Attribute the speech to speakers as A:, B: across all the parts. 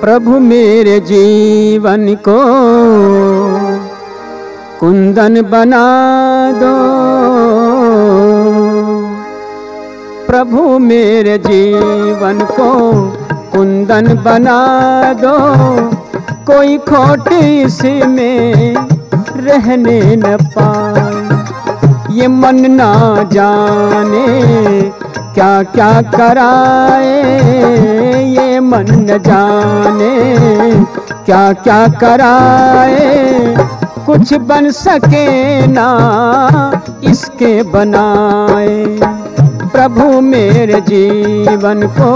A: प्रभु मेरे जीवन को कुंदन बना दो। प्रभु मेरे जीवन को कुंदन बना दो। कोई खोट इसमें रहने न पाए। ये मन ना जाने क्या क्या कराए। ये मन न जाने क्या क्या कराए। कुछ बन सके ना इसके बनाए। प्रभु मेरे जीवन को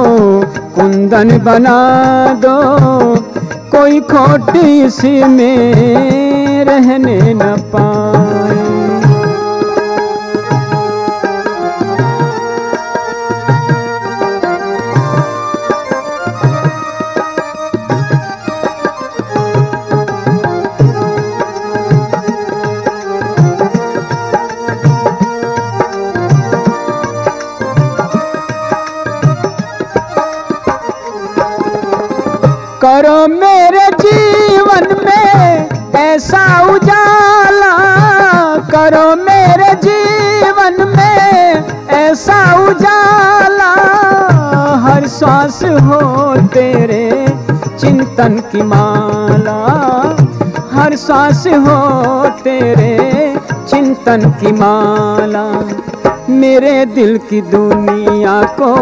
A: कुंदन बना दो। कोई खोट इसमें रहने न पाए करो मेरे जीवन में ऐसा उजाला। करो मेरे जीवन में ऐसा उजाला। हर सांस हो तेरे चिंतन की माला। हर सांस हो तेरे चिंतन की माला। मेरे दिल की दुनिया को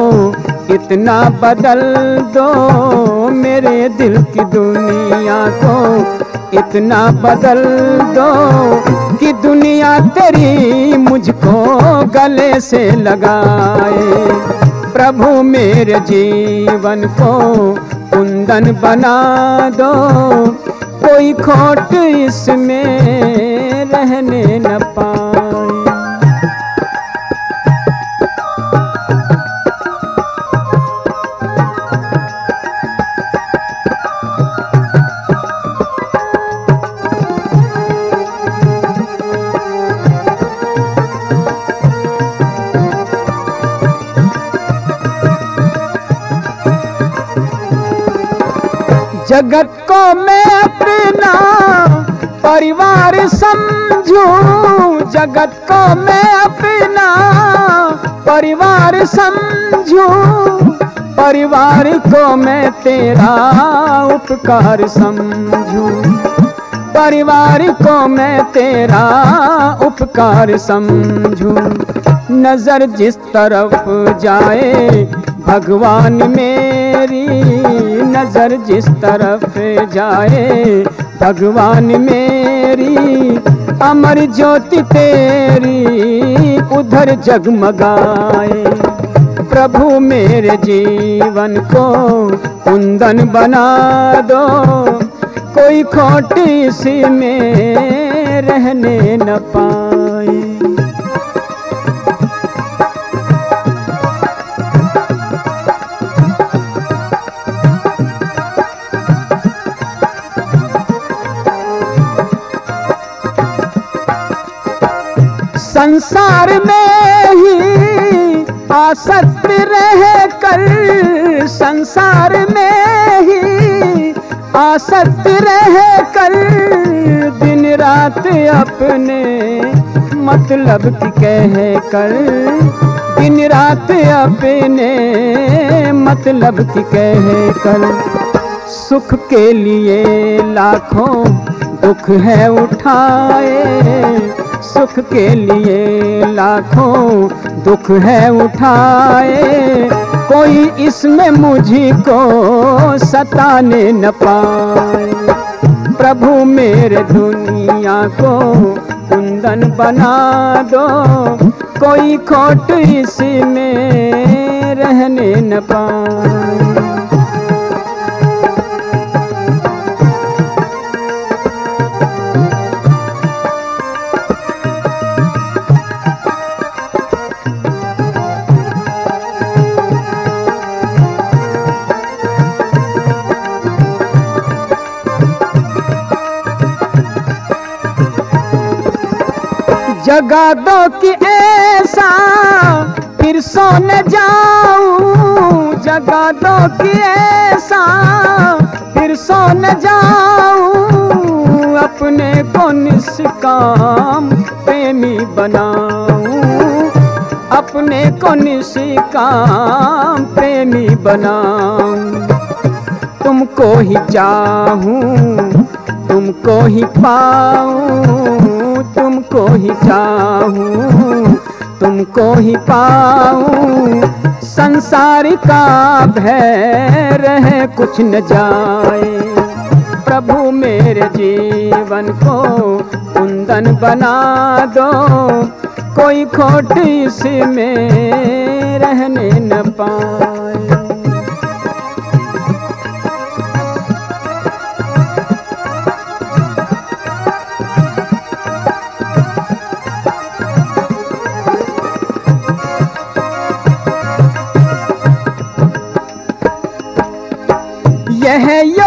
A: इतना बदल दो मेरे दिल की दुनिया को। इतना बदल दो कि दुनिया तेरी मुझको गले से लगाए। प्रभु मेरे जीवन को कुंदन बना दो। कोई खोट इसमें रहने न पाए जगत को मैं अपना परिवार समझूं। जगत को मैं अपना परिवार समझूं। परिवार को मैं तेरा उपकार समझूं। परिवार को मैं तेरा उपकार समझूं। नज़र जिस तरफ़ जाए, भगवान मेरी नज़र जिस तरफ़ जाए, भगवान मेरी, अमर ज्योति तेरी उधर जगमगाए। प्रभु मेरे जीवन को कुंदन बना दो, कोई खोटी सी में रहने न पाए संसार में ही आसक्त रह कर, संसार में ही आसक्त रह कर, दिन रात अपने मतलब की कह कर, दिन रात अपने मतलब की कह कर। सुख के लिए लाखों दुख है उठाए सुख के लिए लाखों दुख है उठाए। कोई इसमें मुझको सताने न पाए। प्रभु मेरे दुनिया को कुंदन बना दो। कोई खोट इसमें रहने न पाए। जगा दो कि ऐसा, फिर सो न जाऊँ। जगा दो कि ऐसा, फिर सो न जाऊँ। अपने को निष्काम प्रेमी बनाऊँ। अपने को निष्काम प्रेमी बनाऊँ। तुमको ही चाहूँ। तुमको ही पाऊँ, तुमको ही चाहूँ, तुमको ही पाऊँ। संसार का भय रहे कुछ न जाए। प्रभु मेरे जीवन को कुंदन बना दो। कोई खोटी खोट इसमें रहने न पाए।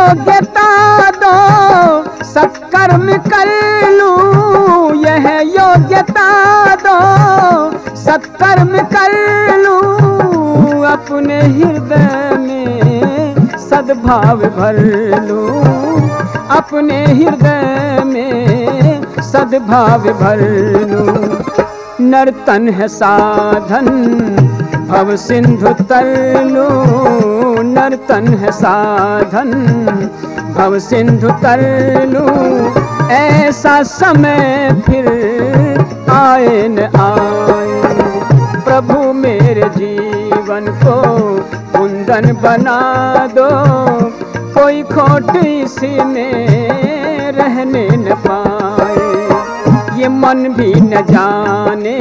A: योग्यता दो सत्कर्म कर लूँ, यह योग्यता दो। सत्कर्म कर लूँ, अपने हृदय में सद्भाव भर लूँ। अपने हृदय में सद्भाव भर लूँ। नर्तन है साधन भव सिंधु तरलू नर्तन है साधन। भव सिंधु तरलू ऐसा समय फिर आए न आए। प्रभु मेरे जीवन को कुंदन बना दो, कोई खोट इसमें रहने न पाए। ये मन भी न जाने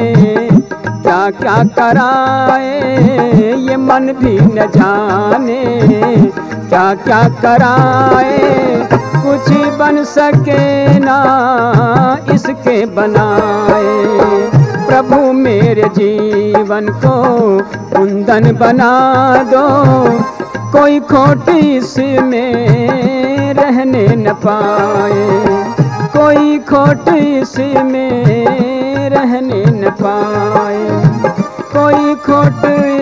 A: क्या कराए? ये मन भी न जाने। क्या क्या कराए? कुछ बन सके ना इसके बनाए। प्रभु मेरे जीवन को कुंदन बना दो। कोई खोट इसमें रहने न पाए। कोई खोट इसमें रहने न पाए कोई खोट